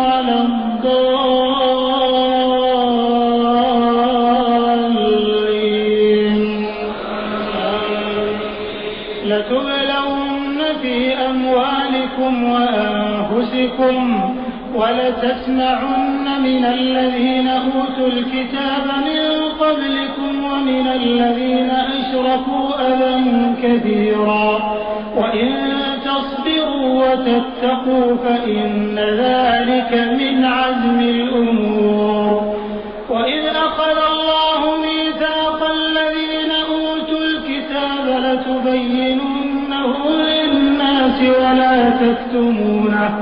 ولا الضالين. لتبلون في أموالكم وأنفسكم ولتسمعن من الذين أوتوا الكتاب من قبلكم ومن الذين أشركوا أذى كثيرا. وإن وتتقوا فإن ذلك من عزم الأمور. وإذ أخذ الله ميثاق الذين أوتوا الكتاب لتبيننه للناس ولا تكتمونه.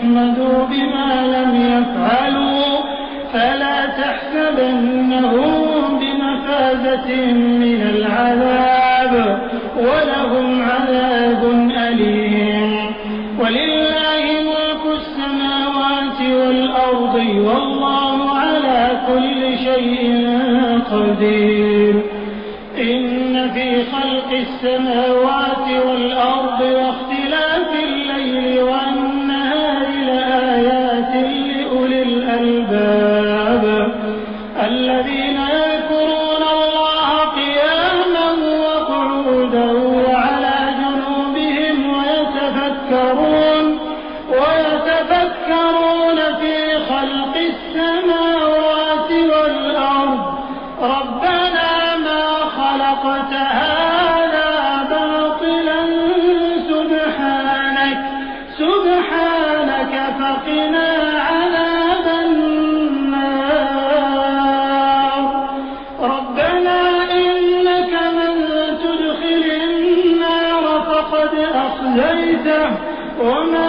يحمدوا بما لم يفعلوا فلا تحسبنهم بمفازة من العذاب ولهم عذاب أليم. ولله ملك السماوات والأرض والله على كل شيء قدير. إن في خلق السماوات وما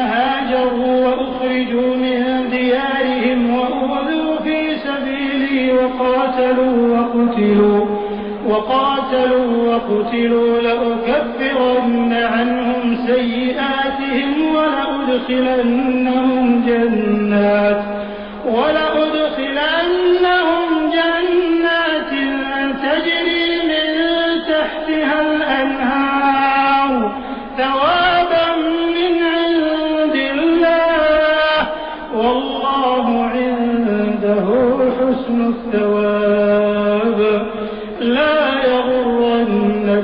وقاتلوا وقتلوا لأكفرن عنهم سيئاتهم ولأدخلنهم جنات ولأدخلنهم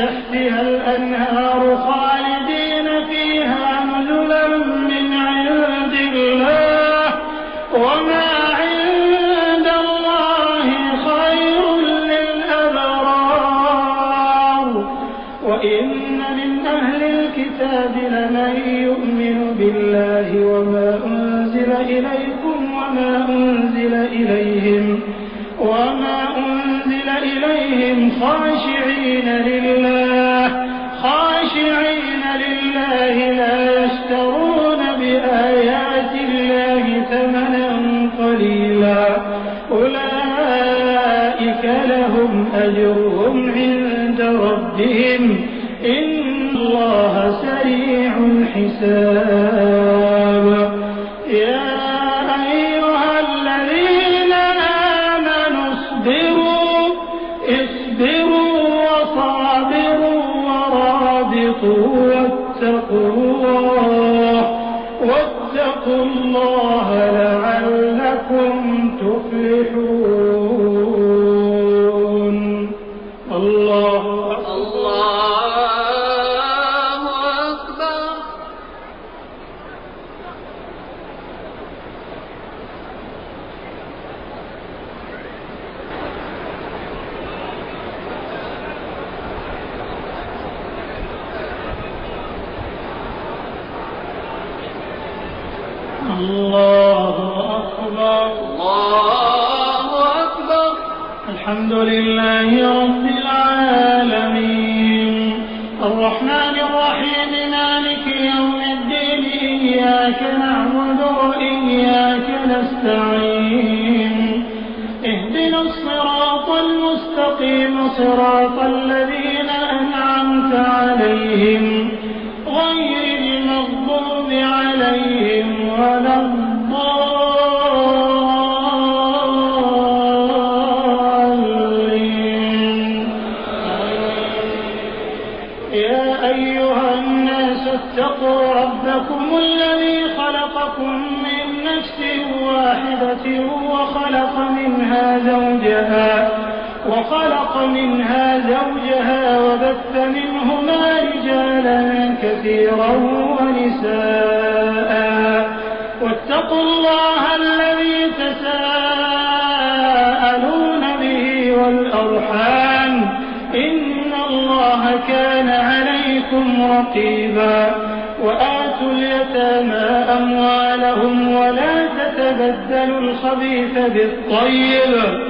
تحتها الأنهار أولئك لهم أجرهم عند ربهم. إن منها زوجها وبث منهما رجالا كثيرا ونساء. واتقوا الله الذي تساءلون به والأرحام. إن الله كان عليكم رقيبا. وآتوا اليتامى أموالهم ولا تتبدلوا الخبيث بالطيب.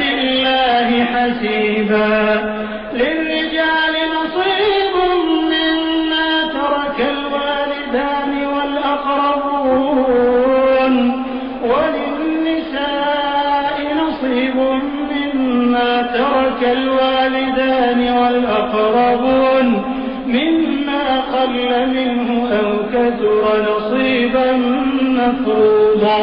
قل منه أو كثر نصيبا مفروضا.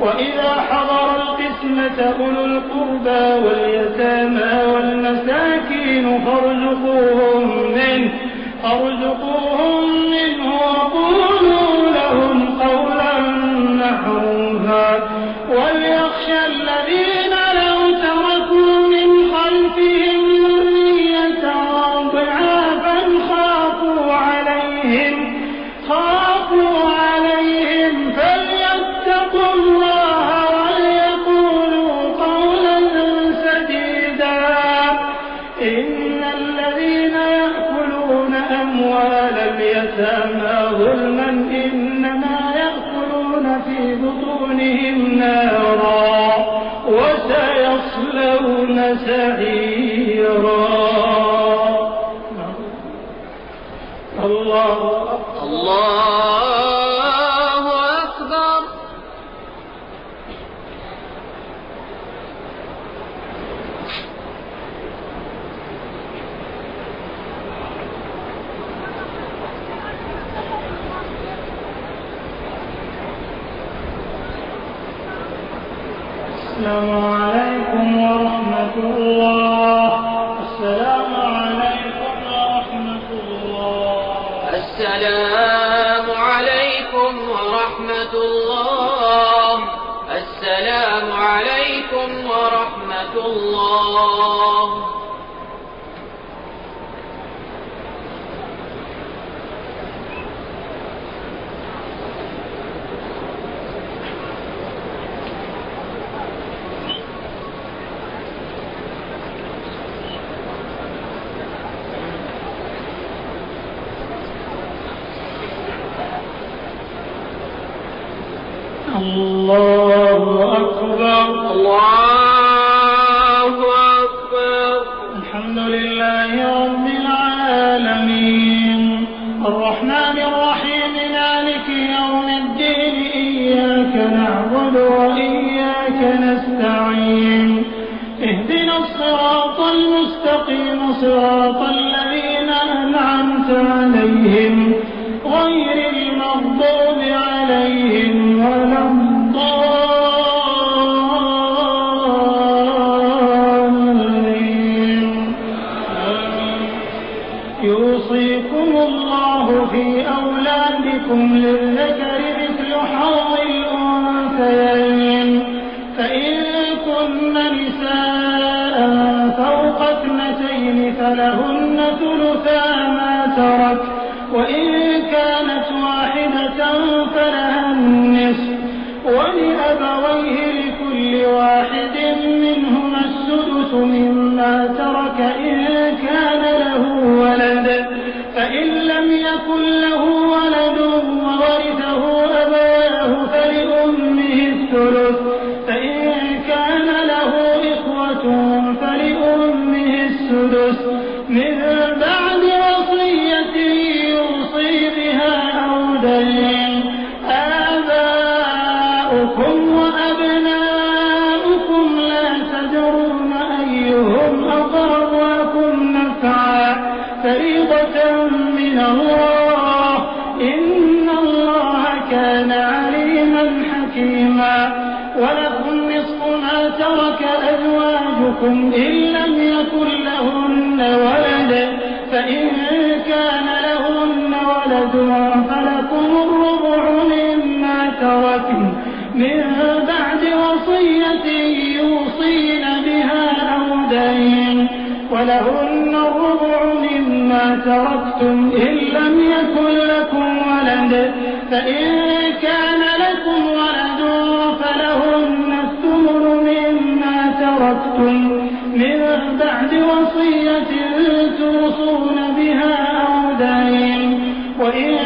وإذا حضر القسمة أولو القربى واليتامى والمساكين فارزقوهم اليتامى ظلما إنما يأكلون في بطونهم نارا وسيصلون سعيرا. الله أكبر. الله أكبر السلام الله أكبر. الله فلهن ثلثا ما ترك. وإن كانت واحدة فلها النصف. ولأبويه لكل واحد منهما السدس مما تدرون أيهم أقرب لكم نفعا. فريضة من الله. إن الله كان عليما حكيما. ولكم نصف ما ترك أزواجكم إن يكن لكم ولد. فإن كان لكم ولد فلهن الثمن مما تركتم. من بعد وصية توصون بها أو دين. وإن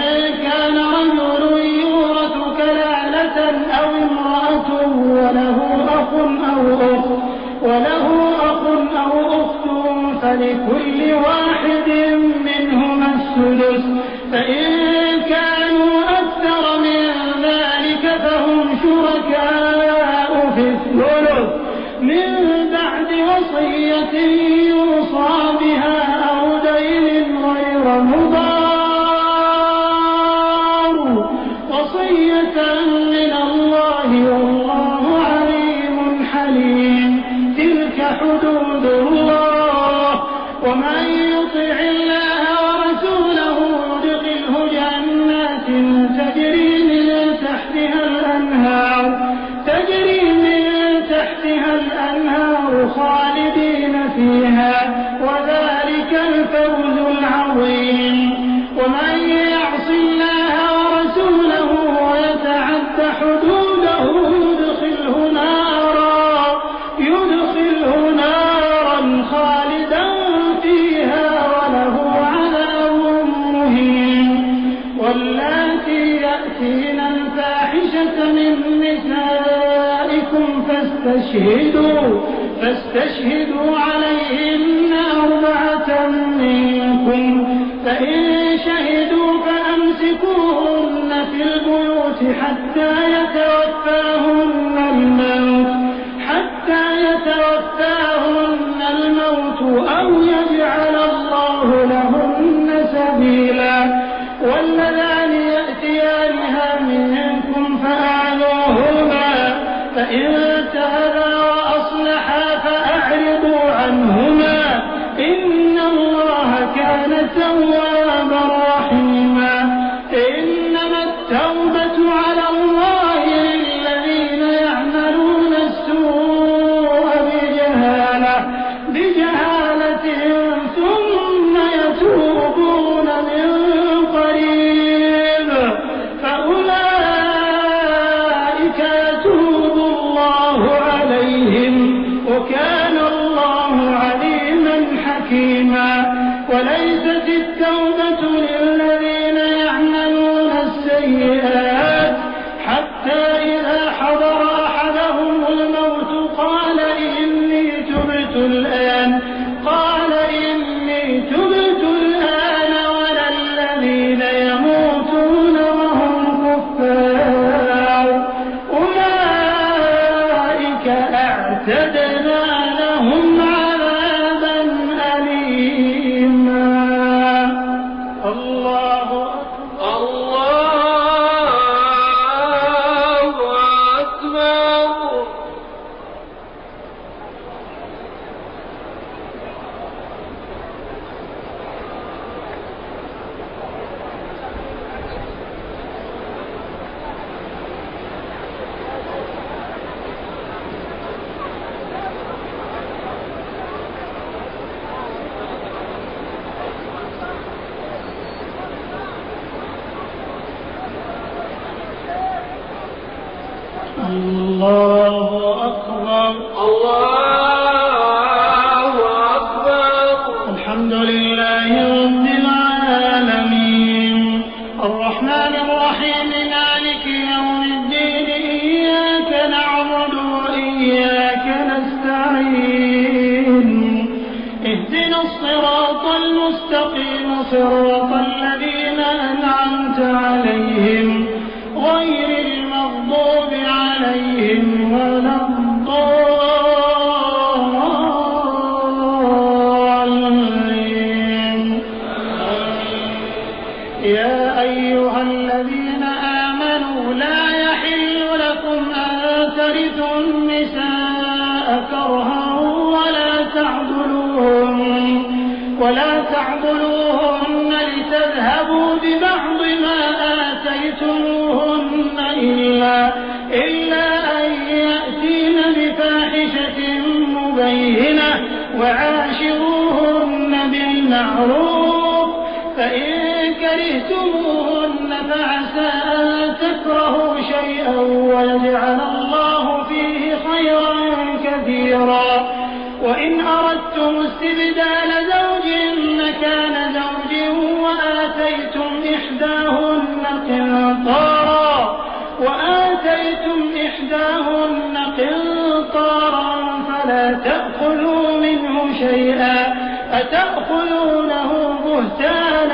كان رجل يورث كلالة أو امرأة وله أخ أو أخت. وله أخ أو أخت فلكل نسائكم فاستشهدوا فاستشهدوا عليهن أربعة منكم. فإن شهدوا فأمسكوهن في البيوت حتى يتوفاهن الله أكبر. الله أيها الذين آمنوا لا يحل لكم أن ترثوا النساء كرها ولا تعضلوهن ولا تعضلوهن لتذهبوا ببعض أن تكرهوا شيئا ويجعل الله فيه خيرا كثيرا. وإن أردتم استبدال زوج مكان زوج وآتيتم إحداهن قنطارا. وآتيتم إحداهن قنطارا فلا تأخذوا منه شيئا. أتأخذونه بهتانا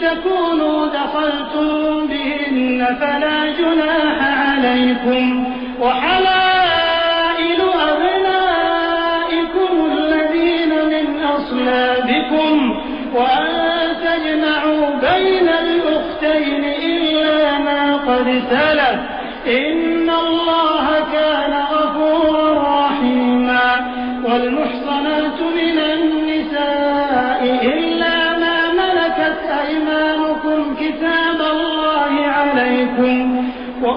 تكونوا دخلتم بهن فلا جناح عليكم وحلائل أبنائكم الذين من أصلابكم وأن تجمعوا بين الأختين إلا ما قد سلف. إن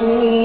ورحمة